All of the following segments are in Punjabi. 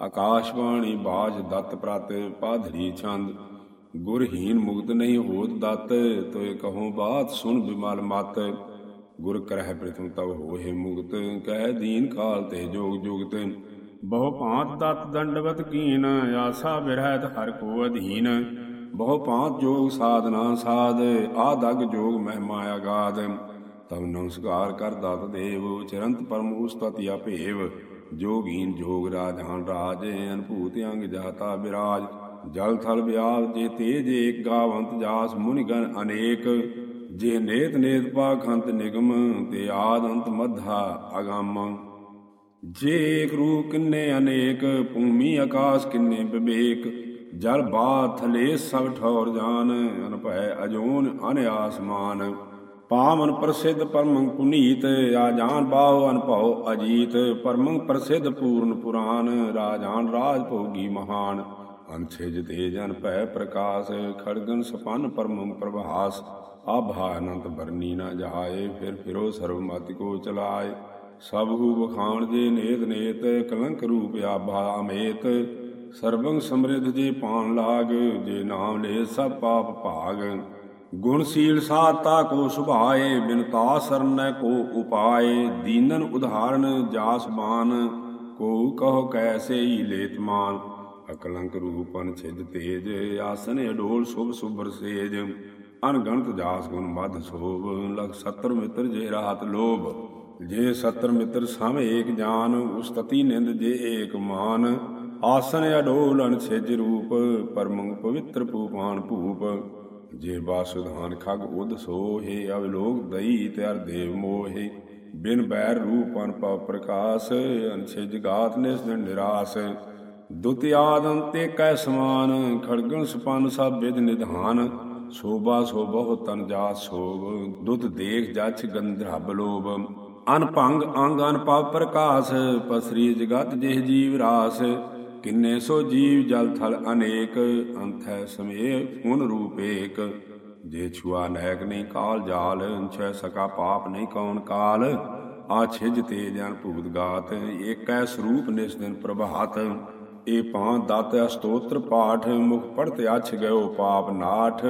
ਆਕਾਸ਼ਵਾਣੀ ਬਾਜ ਦਤ ਪ੍ਰਤ ਪਾਧਰੀ ਛੰਦ। ਗੁਰਹੀਨ ਮੁਗਤ ਨਹੀਂ ਹੋਤ ਦਤ, ਤੋਏ ਕਹੋ ਬਾਤ ਸੁਨ ਬਿਮਲ ਮਤ। ਗੁਰ ਕਰਹਿ ਪ੍ਰਥਮ ਤਵ ਹੋਏ ਮੁਕਤ, ਕਹਿ ਦੀਨ ਕਾਲ ਤੇ ਜੋਗ ਜੁਗਤ। ਬਹੁ ਭਾਂਤ ਦਤ ਦੰਡਵਤ ਕੀਨ, ਆਸਾ ਬਿਰਹਿਤ ਹਰ ਕੋ ਅਧੀਨ। ਬਹੁ ਭਾਂਤ ਜੋਗ ਸਾਧਨਾ ਸਾਧ ਆਦਗ ਜੋਗ ਮਹਿਮਾ ਆਗਾਦ। ਤਬ ਨਮਸਕਾਰ ਕਰ ਦਤ ਦੇਵ, ਚਰੰਤ ਪਰਮ ਉਸਤਤਿ ਆਪੇਵ ਜੋਗੀਨ ਜੋਗ ਰਾਜਾਨ ਰਾਜ ਅਨਭੂਤ ਅੰਗ ਜਾਤਾ ਵਿਰਾਜ ਜਲ ਥਲ ਵਿਆਲ ਜੇ ਤੇਜ ਏਕ ਗਾਵੰਤ ਜਾਸ, ਮੁਨਿ ਗਨ ਅਨੇਕ। ਜੇ ਨੇਤ ਨੇਤ ਪਾਖੰਤ ਨਿਗਮ, ਤੇ ਆਦ ਅੰਤ ਮਧਾ ਅਗੰਮ। ਜੇ ਏਕ ਰੂਪ ਕਿੰਨੇ ਅਨੇਕ, ਭੂਮੀ ਆਕਾਸ਼ ਕਿੰਨੇ ਵਿਵੇਕ। ਜਲ ਬਾਤ ਥਲੇ ਸਭ ਠੌਰ ਜਾਨ, ਅਨਭੈ ਅਜੋਨ ਅਨ ਆਸਮਾਨ। ਪਾਵਨ ਪ੍ਰਸਿੱਧ ਪਰਮੰ ਪੁਨੀਤ ਆਜਾਨ ਬਾਹੁ ਅਨਭਉ ਅਜੀਤ ਪਰਮੰ ਪ੍ਰਸਿੱਧ ਪੂਰਨ ਪੁਰਾਨ ਰਾਜਾਨ ਰਾਜ ਭੋਗੀ ਮਹਾਨ। ਅੰਛਿਜ ਤੇ ਜਨ ਭੈ ਪ੍ਰਕਾਸ਼, ਖੜਗਨ ਸਪਨ ਪਰਮੰ ਪ੍ਰਭਾਸ, ਆਭਾ ਅਨੰਤ ਬਰਨੀ ਨਾ ਜਾਏ, ਫਿਰ ਫਿਰੋ ਸਰਬ ਮਤਿ ਕੋ ਚਲਾਏ। ਸਭ ਹੂ ਬਖਾਣ ਜੇ ਨੇਤ ਨੇਤ, ਕਲੰਕ ਰੂਪ ਆਭਾ ਅਮੇਤ। ਸਰਬੰਗ ਸਮਰਿਧ ਜੇ ਪਾਣ ਲਾਗ, ਜੇ ਨਾਮ ਲੈ ਸਭ ਪਾਪ ਭਾਗ। ਗੁਣਸ਼ੀਲ ਸਾਤਾ ਕੋ ਸੁਭਾਏ, ਬਿਨਤਾ ਸਰਨੈ ਕੋ ਉਪਾਏ, ਦੀਨਨ ਉਧਾਰਨ ਜਾਸ ਬਾਨ ਕੋ ਕਹੋ ਕੈਸੇ ਹੀ ਲੇਤਮਾਨ ਅਕਲੰਕ ਰੂਪਨ ਛਿਜ ਤੇਜ, ਆਸਨ ਅਡੋਲ ਸੁਭ ਸੁਭਰ ਸੇਜ। ਅਨਗਣਤ ਜਾਸ ਗੁਣ ਮਧ ਸੋਭ, ਲਖ 70 ਮਿੱਤਰ ਜੇ ਰਾਤ ਲੋਭ। ਜੇ ਸ਼ਤਰ ਮਿੱਤਰ ਸਮ ਏਕ ਜਾਨ, ਉਸਤਤੀ ਨਿੰਦ ਜੇ ਏਕ ਮਾਨ। ਆਸਨ ਅਡੋਲ ਅਨਛਿਜ ਰੂਪ ਪਰਮੰ ਪਵਿੱਤਰ ਪੂਪਾਨ ਭੂਪ। ਜੇ ਬਾਸੁਧਾਨ ਖਗ ਉਦ ਸੋਹੇ ਅਵਲੋਕ ਦਈ ਤਿਆਰ ਦੇਵ ਮੋਹੇ। ਬਿਨ ਬੈਰ ਰੂਪ ਅਨਪਵ ਪ੍ਰਕਾਸ਼ ਅਨਛੇ ਜਗਾਤ ਨਿਸ ਨਿਰਾਸ। ਦੁਤ ਆਦੰਤੇ ਕੈ ਸਮਾਨ, ਖੜਗਣ ਸੁਪਨ ਸਭ ਵਿਦ ਨਿਧਾਨ। ਸੋਭਾ ਸੋਭੋ ਤਨ ਜਾਤ ਸੋਭ, ਦੁਤ ਦੇਖ ਜਛ ਗੰਧਰਬ ਲੋਭ। ਅਨਭੰਗ ਅੰਗ ਅਨਪਵ ਪ੍ਰਕਾਸ਼ ਪਸਰੀ ਜਗਤ ਜਿਹ ਜੀਵ ਰਾਸ। ਕਿੰਨੇ ਸੋ ਜੀਵ ਜਲ ਥਲ ਅਨੇਕ, ਅੰਥੈ ਸਮੇ ਹੁਨ ਰੂਪ ਏਕ। ਜੇ ਛੁਆ ਨੈਕ ਨਹੀਂ ਕਾਲ ਜਾਲ ਛੈ ਸਕਾ ਪਾਪ ਨਹੀਂ ਕੌਣ ਕਾਲ। ਆ ਛਿਜ ਤੇ ਜਨ ਭੂਤ ਗਾਤ, ਏਕੈ ਸਰੂਪ ਨਿਸ ਦਿਨ ਪ੍ਰਭਾਤ। ਏ ਪਾਂ ਦਤ ਅਸਤੋਤਰ ਪਾਠ, ਮੁਖ ਪੜਤ ਅਛ ਗਇਓ ਪਾਪ ਨਾਠ।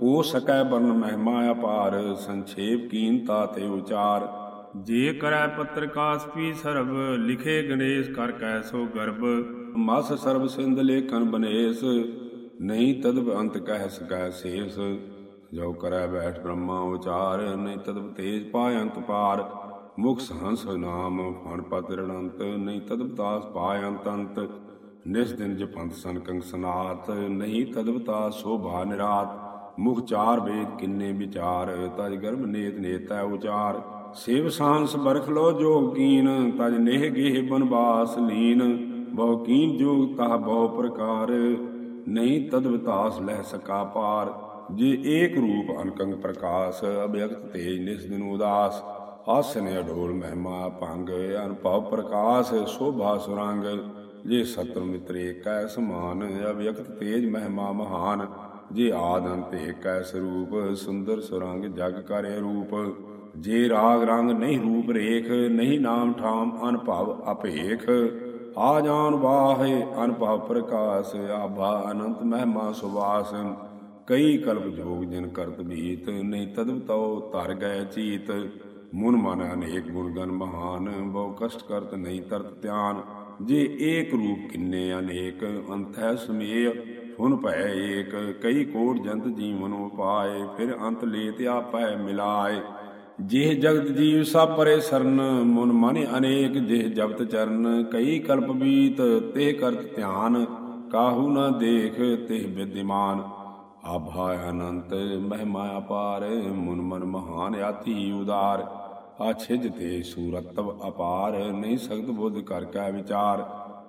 ਕੋ ਸਕੈ ਬਰਨ ਮਹਿਮਾ ਅਪਾਰ, ਸੰਖੇਪ ਕੀਨਤਾ ਤੇ ਉਚਾਰ। ਜੇ ਕਰੈ ਪੱਤਰ ਕਾਸਪੀ ਸਰਬ, ਲਿਖੇ ਗਣੇਸ਼ ਕਰ ਕੈ ਸੋ ਗਰਭ। ਮਸ ਸਰਬ ਸਿੰਧ ਲੇਖਨ ਬਨੇਸ, ਨਹੀਂ ਤਦ ਅੰਤ ਕਹਿ ਸਕੈ ਸੇਸ। ਜੋ ਕਰੈ ਬੈਠ ਬ੍ਰਹਮਾ ਉਚਾਰ, ਨਹੀਂ ਤਦ ਤੇਜ ਪਾਇ ਅੰਤ ਪਾਰ। ਮੁਖ ਸਹੰਸ ਨਾਮ ਫਣ ਪਤ ਰਣੰਤ, ਨਹੀਂ ਤਦ ਬਤਾਸ ਪਾਇ ਅੰਤ ਅੰਤ। ਨਿਸ ਦਿਨ ਜਪੰਤ ਸੰਕੰਗ ਸਨਾਤ, ਨਹੀਂ ਤਦ ਬਤਾ ਸੋਭਾ ਨਿਰਾਤ। ਮੁਖ ਚਾਰ ਵੇਦ ਕਿੰਨੇ ਵਿਚਾਰ, ਤਜ ਗਰਭ ਨੇਤ ਨੇਤੈ ਉਚਾਰ। ਸੇਵ ਸਾਂਸ ਬਰਖ ਲੋ ਜੋਗੀਨ ਤਜ ਨੇਹ ਗੇਹ ਬਨਵਾਸ ਲੀਨ। ਬਹੁ ਕੀਨ ਜੋਗ ਤਹ ਬਹੁ ਪ੍ਰਕਾਰ, ਨਹੀਂ ਤਦ ਵਿਤਾਸ ਲਹਿ ਸਕਾ ਪਾਰ। ਜੇ ਏਕ ਰੂਪ ਅਨਕੰਗ ਪ੍ਰਕਾਸ਼, ਅਭਿਅਕਤ ਤੇਜ ਨਿਸ ਦਿਨ ਉਦਾਸ। ਹਾਸਨ ਅਡੋਲ ਮਹਿਮਾ ਭੰਗ, ਅਨਭਵ ਪ੍ਰਕਾਸ਼ ਸੋਭਾ ਸੁਰੰਗ। ਜੇ ਸਤਰ ਮਿਤਰ ਏਕੈ ਸਮਾਨ, ਅਭਿਅਕਤ ਤੇਜ ਮਹਿਮਾ ਮਹਾਨ। ਜੇ ਆਦ ਅੰਤ ਏਕੈ ਸਰੂਪ ਸੁੰਦਰ ਸੁਰੰਗ ਜਗ ਕਰੇ ਰੂਪ। ਜੇ ਰਾਗ ਰੰਗ ਨਹੀਂ ਰੂਪ ਰੇਖ, ਨਹੀਂ ਨਾਮ ਠਾਮ ਅਨਭਵ ਅਭੇਖ ਆ ਜਾਨ ਵਾਹੇ ਅਨਭਵ ਪ੍ਰਕਾਸ਼, ਆਭਾ ਅਨੰਤ ਮਹਿਮਾ ਸੁਵਾਸ ਕਈ ਕਲਪ ਜੋਗ ਜਿਨ ਕਰਤ ਬੀਤ, ਨਹੀਂ ਤਦਵ ਤਉ ਧਰ ਗਏ ਚੀਤ। ਮਨ ਮਨ ਅਨੇਕ ਗੁਣ ਗਨ ਮਹਾਨ, ਬਹੁ ਕਸ਼ਟ ਕਰਤ ਨਹੀਂ ਤਰਤ ਧਿਆਨ। ਜੇ ਏਕ ਰੂਪ ਕਿੰਨੇ ਅਨੇਕ ਅੰਥੈ ਸਮੇਯ ਹੁਨ ਭੈ ਏਕ। ਕਈ ਕੋਟ ਜੰਤ ਜੀਵਨ ਉਪਾਏ, ਫਿਰ ਅੰਤ ਲੇਤ ਆਪੈ ਮਿਲਾਏ। ਜਿਹ ਜਗਤ ਜੀਵ ਸਭ ਪਰੇ ਸਰਨ, ਮਨ ਮਨ ਅਨੇਕ ਜਿਹ ਜਪਤ ਚਰਨ, ਕਈ ਕਲਪ ਬੀਤ, ਤੇ ਕਰਤ ਧਿਆਨ, ਕਾਹੂ ਨਾ ਦੇਖ, ਤਿਹ ਵਿਦਿਮਾਨ ਆਭਾ ਅਨੰਤ, ਮਹਿਮਾ ਅਪਾਰ, ਮਨ ਮਨ ਮਹਾਨ ਆਤੀ ਉਦਾਰ। ਆਛਿਜ ਤੇ ਸੂਰਤਵ ਅਪਾਰ, ਨਹੀਂ ਸਖਤ ਬੁੱਧ ਕਰ ਕੈ ਵਿਚਾਰ।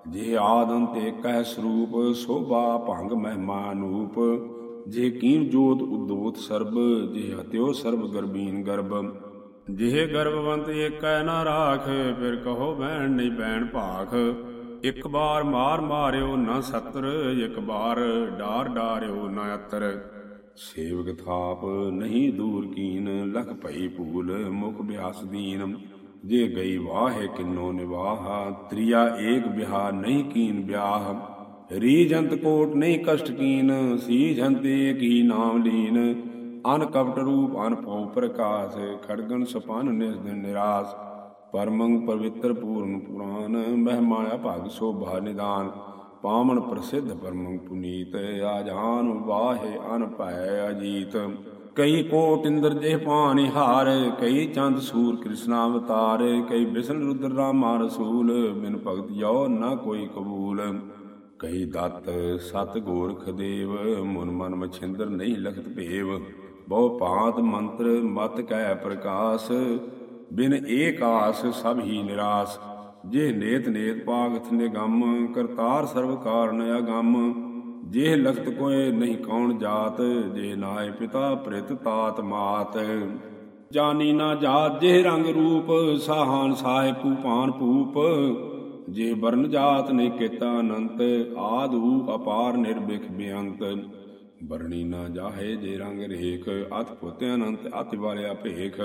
ਜੇ ਆਦੰਤ ਏਕੈ ਸਰੂਪ, ਸੋਭਾ ਭੰਗ ਮਹਿਮਾ ਅਨੂਪ ਜੇ ਕੀਮ ਜੋਤ ਉਦੋਤ ਸਰਬ ਜੇ ਹਤਿਓ ਸਰਬ ਗਰਬੀਨ ਗਰਬ। ਜਿਹ ਗਰਭਵੰਤ ਏਕੈ ਨਾ ਰਾਖ, ਫਿਰ ਕਹੋ ਬੈਣ ਨਹੀਂ ਬੈਣ ਭਾਖ। ਇੱਕ ਬਾਰ ਮਾਰ ਮਾਰਿਓ ਨਾ ਸਤਰ, ਇੱਕ ਬਾਰ ਡਾਰ ਡਾਰਿਓ ਨਾ ਅਤਰ। ਸੇਵਕ ਥਾਪ ਨਹੀਂ ਦੂਰ ਕੀਨ, ਲਖ ਭਈ ਭੂਲ ਮੁਖ ਬਿਆਸ ਦੀਨ। ਜੇ ਗਈ ਵਾਹੇ ਕਿਨੋ ਨਿਵਾਹਾ, ਤ੍ਰਿਆ ਏਕ ਬਿਹਾ ਨਹੀਂ ਕੀਨ ਬਿਆਹ। ਰੀਜੰਤ ਕੋਟ ਨਹੀਂ ਕਸ਼ਟ ਕੀਨ ਸੀਜੰਤ ਏਕ ਹੀ ਨਾਮ ਲੀਨ। ਅਨ ਕਪਟ ਰੂਪ, ਅਨ ਪਉ ਪ੍ਰਕਾਸ਼, ਖੜਗਣ ਸਪਨ ਨਿਸ ਨਿਰਾਸ। ਪਰਮੰਗ ਪਵਿੱਤਰ ਪੂਰਨ ਪੁਰਾਨ ਮਹਿਮਾਇਆ ਭਗ ਸੋਭਾ ਨਿਦਾਨ। ਪਾਵਨ ਪ੍ਰਸਿੱਧ ਪਰਮੰ ਪੁਨੀਤ, ਆਜਾਨ ਵਾਹੇ ਅਨ ਭੈ ਅਜੀਤ। ਕਈ ਕੋਟ ਇੰਦਰ ਜੇ ਪਾਣੀ ਹਾਰ, ਕਈ ਚੰਦ ਸੂਰ ਕ੍ਰਿਸ਼ਨ ਅਵਤਾਰ। ਕਈ ਬਿਸ਼ਨ ਰੁਦਰ ਰਾਮਾ ਰਸੂਲ, ਬਿਨ ਭਗਤ ਜੋ ਨਾ ਕੋਈ ਕਬੂਲ। ਕਹੀ ਦਤ, ਸਤ ਗੋਰਖ ਦੇਵ, ਮਨ ਮਨ ਮਛਿੰਦਰ ਨਹੀਂ ਲਖਤ ਭੇਵ। ਬਹੁ ਪਾਤ ਮੰਤਰ ਮਤ ਕੈ ਪ੍ਰਕਾਸ਼, ਬਿਨ ਏਕ ਆਸ ਸਭ ਹੀ ਨਿਰਾਸ। ਜੇ ਨੇਤ ਨੇਤ ਪਾਗਥ ਨਿਗਮ, ਕਰਤਾਰ ਸਰਬ ਕਾਰਨ ਅਗੰਮ। ਜੇ ਲਖਤ ਕੋਏ ਨਹੀਂ ਕੌਣ ਜਾਤ, ਜੇ ਨਾਏ ਪਿਤਾ ਪ੍ਰਿਤ ਤਾਤ ਮਾਤ। ਜਾਨੀ ਨਾ ਜਾਤ, ਜੇ ਰੰਗ ਰੂਪ, ਸਾਹਾਨ ਸਾਹਿਬ ਭੂਪਾਨ ਪੂਪ। ਜੇ ਵਰਨ ਜਾਤ ਨੇ ਕੀਤਾ ਅਨੰਤ, ਆਦੂ ਅਪਾਰ ਨਿਰਭਿਖ ਬੇਅੰਤ। ਵਰਣੀ ਨਾ ਜਾਹੇ ਜੇ ਰੰਗ ਰੇਖ ਅਤ ਪੁੱਤ ਅਨੰਤ ਅਤਿ ਵਾਲਿਆ ਭੇਖ।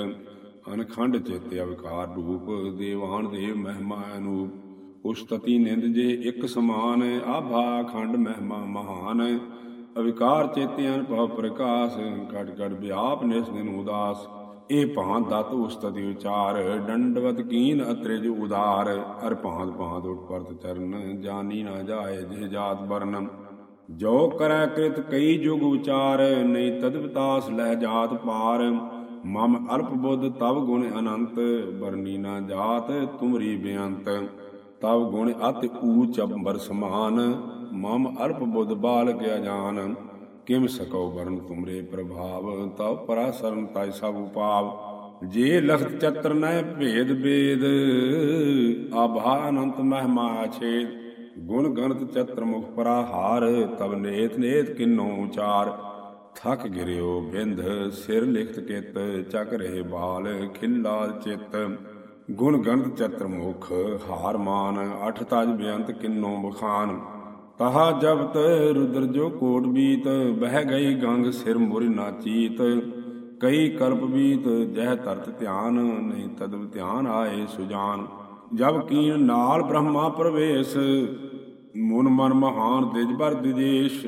ਅਨਖੰਡ ਚਿਤ ਅਵਕਾਰ ਰੂਪ, ਦੇਵਾਨ ਦੇਵ ਮਹਿਮਾ ਅਨੂਪ। ਉਸਤਤੀ ਨਿੰਦ ਜੇ ਇੱਕ ਸਮਾਨ, ਆਭਾ ਖੰਡ ਮਹਿਮਾ ਮਹਾਨ। ਅਵਿਕਾਰ ਚੇਤਿਆਨ ਭਵ ਪ੍ਰਕਾਸ਼, ਘਟ ਘਟ ਵਿਆਪ ਨਿਸ ਦਿਨ ਉਦਾਸ। ਇਹ ਭਾਂ ਦਤ ਉਸਤਤੀ ਵਿਚਾਰ ਡੰਡਵਤ ਕੀਨ ਅਤ੍ਰਿਜ ਉਦਾਰ ਹਰ ਭਾਂਤ ਭਾਂਤ ਉਠ ਪਰਤ ਚਰਨ, ਜਾਨੀ ਨਾ ਜਾਏ ਜੇ ਜਾਤ ਵਰਨ। ਜੋ ਕਰੈ ਕ੍ਰਿਤ ਕਈ ਜੁਗ ਉਚਾਰ, ਨਹੀਂ ਤਦ ਲਹਿ ਜਾਤ ਪਾਰ। ਮਮ ਅਲਪ ਬੁੱਧ ਤਵ ਗੁਣ ਅਨੰਤ ਬਰਨੀ ਨਾ ਜਾਤ ਤੁਮਰੀ ਬੇਅੰਤ ਤਵ ਗੁਣ ਅਤਿ ਊਚ ਅੰਬਰ ਸਮਾਨ, ਮਮ ਅਲਪ ਬੁੱਧ ਬਾਲ ਗਿਆ ਜਾਨ ਕਿਮ ਸਕੋ ਵਰਨ ਤੁਮਰੇ ਪ੍ਰਭਾਵ? ਤਵ ਪਰਾ ਸਰਨ ਸਭ ਉਪਾਵ। ਜੇ ਲਖਤ ਚਤਰ ਨੈ ਭੇਦ ਬੇਦ ਆਭਾ ਅਨੰਤ ਮਹਿਮਾ ਛੇਦ। ਗੁਣ ਗਣਤ ਚਤਰ ਮੁਖ ਪਰਾ ਹਾਰ, ਤਬ ਨੇਤ ਨੇਤ ਕਿਨੋ ਉਚਾਰ। ਥਕ ਗਿਰਿਓ ਬਿੰਦ ਸਿਰ ਲਿਖਤ ਕਿਤ, ਚੱਕ ਰਹੇ ਬਾਲ, ਖਿੰਲਾ ਚਿਤ। ਗੁਣ ਗਣਤ ਚਤਰ ਮੁਖ, ਹਾਰ ਮਾਨ, ਅਠ ਤਜ ਬੇਅੰਤ ਕਿੰਨੋ ਬਖਾਨ। ਤਹਾ ਜਬਤ ਰੁਦਰ ਜੋ ਕੋਟ ਬੀਤ, ਬਹਿ ਗਈ ਗੰਗ ਸਿਰ ਮੁਰ ਨਾਚੀਤ ਕਈ ਕਲਪ ਬੀਤ, ਜਹ ਤਰਤ ਧਿਆਨ, ਨਹੀਂ ਤਦਵ ਧਿਆਨ ਆਏ ਸੁਜਾਨ। ਜਬ ਕੀਨ ਨਾਲ ਬ੍ਰਹਮਾ ਪ੍ਰਵੇਸ਼, ਮਨ ਮਨ ਮਹਾਨ ਦਿਜਬਰ ਦਿਜੇਸ਼।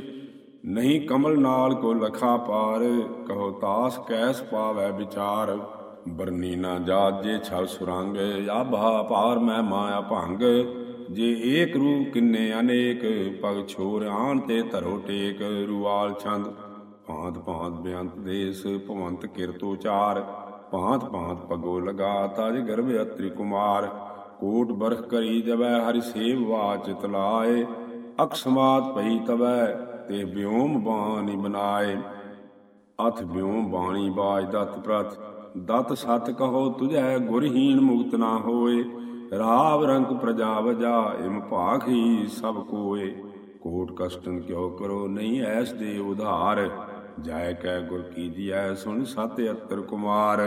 ਨਹੀਂ ਕਮਲ ਨਾਲ ਕੋ ਲਖਾ ਪਾਰ, ਕਹੋ ਤਾਸ ਕੈਸ ਪਾਵੈ ਵਿਚਾਰ। ਬਰਨੀ ਨਾ ਜਾਤ ਜੇ ਛਲ ਸੁਰੰਗ, ਆਭਾ ਪਾਰ ਮੈਂ ਮਾਇਆ ਭੰਗ। ਜੇ ਏਕ ਰੂ ਕਿੰਨੇ ਅਨੇਕ ਪਗ ਛੋਰ ਆਣ ਤੇ ਧਰੋ ਟੇਕ। ਰੁਵਾਲ ਛੰਦ ਭਾਂਤ ਭਾਂਤ ਬਿਆੰਤ ਦੇਸ, ਭਵੰਤ ਕਿਰਤੋ ਚਾਰ। ਭਾਂਤ ਭਾਂਤ ਪਗੋ ਲਗਾ ਤਜ ਗਰਭ ਅਤਰੀ ਕੁਮਾਰ। ਕੋਟ ਬਰਖ ਕਰੀ ਜਬੈ ਹਰਿ ਸੇਵ ਵਾਚਿਤ ਤਲਾਏ। ਅਕਸਮਾਤ ਪਈ ਤਵੈ ਤੇ ਬਿਉਮ ਬਾਣੀ ਬਨਾਏ ਅਥ ਬਿਉਮ ਬਾਣੀ ਬਾਜ ਦਤ ਪ੍ਰਤ ਦਤ ਸਤ ਕਹੋ ਤੁਝੈ ਗੁਰਹੀਣ ਮੁਕਤ ਨਾ ਹੋਏ। ਰਾਵ ਰੰਗ ਪ੍ਰਜਾ ਵਜਾ ਇਮ ਭਾਖੀ ਸਭ ਕੋਏ। ਕੋਟ ਕਸ਼ਟਨ ਕਿਉ ਕਰੋ ਨਹੀਂ ਐਸ ਦੇ ਉਧਾਰ। ਜਾਇ ਕੈ ਗੁਰ ਕੀਜੀਐ ਸੁਣ ਸਤ ਅਤਰ ਕੁਮਾਰ।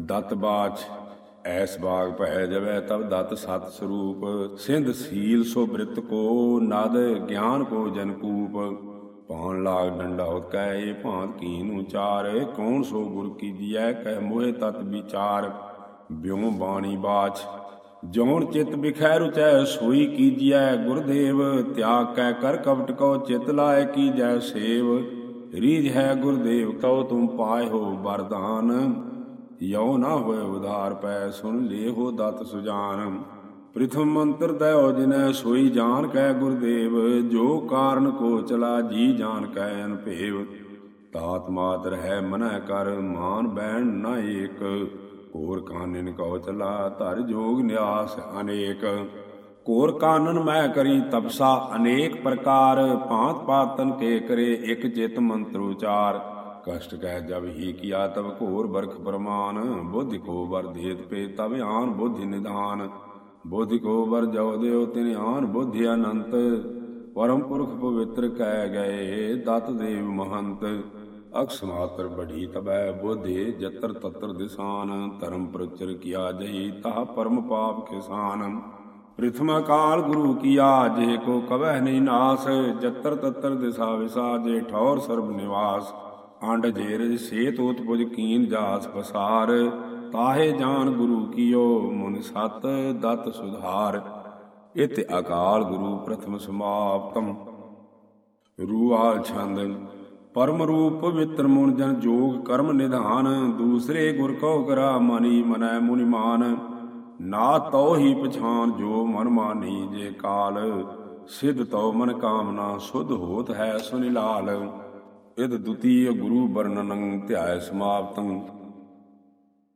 ਦਤ ਬਾਚ, ਐਸ ਬਾਗ ਭੈ ਜਵੈ ਤਬ ਦਤ ਸਤ ਸਰੂਪ। ਸਿੰਧ ਸੀਲ ਸੋ ਬ੍ਰਿਤ ਕੋ, ਨਦ ਗਿਆਨ ਕੋ ਜਨਕੂਪ ਪਾਣ ਲਾਗ ਡੰਡਾ ਉਤ ਕੈ ਭਾਂਤ ਕੀਨ ਉਚਾਰ। ਕੌਣ ਸੋ ਗੁਰ ਕੀਜੀਐ ਕਹਿ ਮੋਹਿ ਤਤ ਵਿਚਾਰ। ਬਿਉ ਬਾਣੀ ਬਾਚ ਜੋਣ ਚਿਤ ਬਿਖੈ ਰੁਚੈ ਸੋਈ ਕੀਜੀਐ ਗੁਰਦੇਵ, ਤਿਆਗ ਕੈ ਕਰ ਕਪਟ ਕੋ ਚਿਤ ਲਾਇ ਕੀਜੈ ਸੇਵ। ਰੀਜ ਹੈ ਗੁਰਦੇਵ, ਕਉ ਤੁਮ ਪਾਏ ਹੋ ਵਰਦਾਨ। ਯੋ ਨਾ ਹੋਏ ਉਧਾਰ ਪੈ, ਸੁਨ ਲੇਹੋ ਦਤ ਸੁਜਾਨ। ਪ੍ਰਥਮ ਮੰਤਰ ਦਇਓ ਜਿਨੈ ਸੋਈ ਜਾਣ ਕੈ ਗੁਰਦੇਵ, ਜੋ ਕਾਰਨ ਕੋ ਚਲਾ ਜੀ ਜਾਣ ਕੈ ਅਨਭੇਵ। ਤਾਤ ਮਾਤ ਰਹਿ ਮਨੈ ਕਰ, ਮਾਨ ਬੈਣ ਨਾ ਏਕ। ਕੋਰ ਕਾਨਨ ਕਉ ਚਲਾ, ਧਰ ਜੋਗ ਨਿਆਸ ਅਨੇਕ। ਕੋਰ ਕਾਨਨ ਮੈਂ ਕਰੀ ਤਪਸਾ, ਅਨੇਕ ਪ੍ਰਕਾਰ, ਭਾਂਤ ਪਾਤਨ ਕੇ ਕਰੇ ਇਕ ਚਿਤ ਮੰਤਰ ਉਚਾਰ। ਕਸ਼ਟ ਕਹਿ ਜਬ ਹੀ ਕੀਆ, ਤਬ ਘੋਰ ਬਰਖ ਪ੍ਰਮਾਨ। ਬੁੱਧਿ ਕੋ ਵਰ ਦੇਤ ਪੇ, ਤਬ ਆਨ ਬੁੱਧਿ ਨਿਧਾਨ। ਬੁੱਧਿ ਕੋ ਵਰ ਜੋ ਦਿਓ, ਤਿਨ ਆਨ ਬੁੱਧਿ ਅਨੰਤ। ਪਰਮ ਪੁਰਖ ਪਵਿੱਤਰ ਕਹਿ ਗਏ, ਦਤ ਦੇਵ ਮਹੰਤ। ਅਕਸ ਮਾਤਰ ਬੜੀ ਤਬੈ ਬੋਧੇ ਜਤਰ ਤਤਰ ਦਿਸਾਨ, ਧਰਮ ਪ੍ਰਚਰ ਕੀਆ ਜਈ ਤਾ ਪਰਮ ਪਾਪ ਖਿਸਾਨ ਪ੍ਰਥਮ ਕਾਲ ਗੁਰੂ ਕੀਆ, ਜੇ ਕੋ ਕਵਹਿ ਨਹੀਂ ਨਾਸ, ਜਤਰ ਤਤਰ ਦਿਸਾ ਵਿਸਾ, ਜੇ ਠੌਰ ਸਰਬ ਨਿਵਾਸ। ਅੰਡ ਜੇਰ ਸੇ ਤੋਤ ਪੁਜ ਕੀਨ ਜਾਸ ਪਸਾਰ, ਤਾਹੇ ਜਾਣ ਗੁਰੂ ਕੀਓ, ਮੁਨ ਸਤ ਦਤ ਸੁਧਾਰ। ਇਤ ਅਕਾਲ ਗੁਰੂ ਪ੍ਰਥਮ ਸਮਾਪਤਮ। ਰੂਆਲ ਛੰਦ ਪਰਮ ਰੂਪ ਪਵਿੱਤਰ ਮੁਨ ਜਨ ਜੋਗ ਕਰਮ ਨਿਧਾਨ, ਦੂਸਰੇ ਗੁਰ ਕੋ ਕਰਾ ਮਨੀ ਮਨੈ ਮੁਨਿਮਾਨ ਨਾ ਤੋ ਹੀ ਪਛਾਨ ਜੋ ਮਨ ਮਾਨੀ ਜੇ ਕਾਲ, ਸਿਧ ਤੋ ਮਨ ਕਾਮਨਾ ਸੁਧ ਹੋਤ ਹੈ ਸੁਨਿਲਾਲ। ਇਦ ਦੁਤੀਯ ਗੁਰੂ ਵਰਣਨੰ ਧਿਆਇ ਸਮਾਪਤੰ।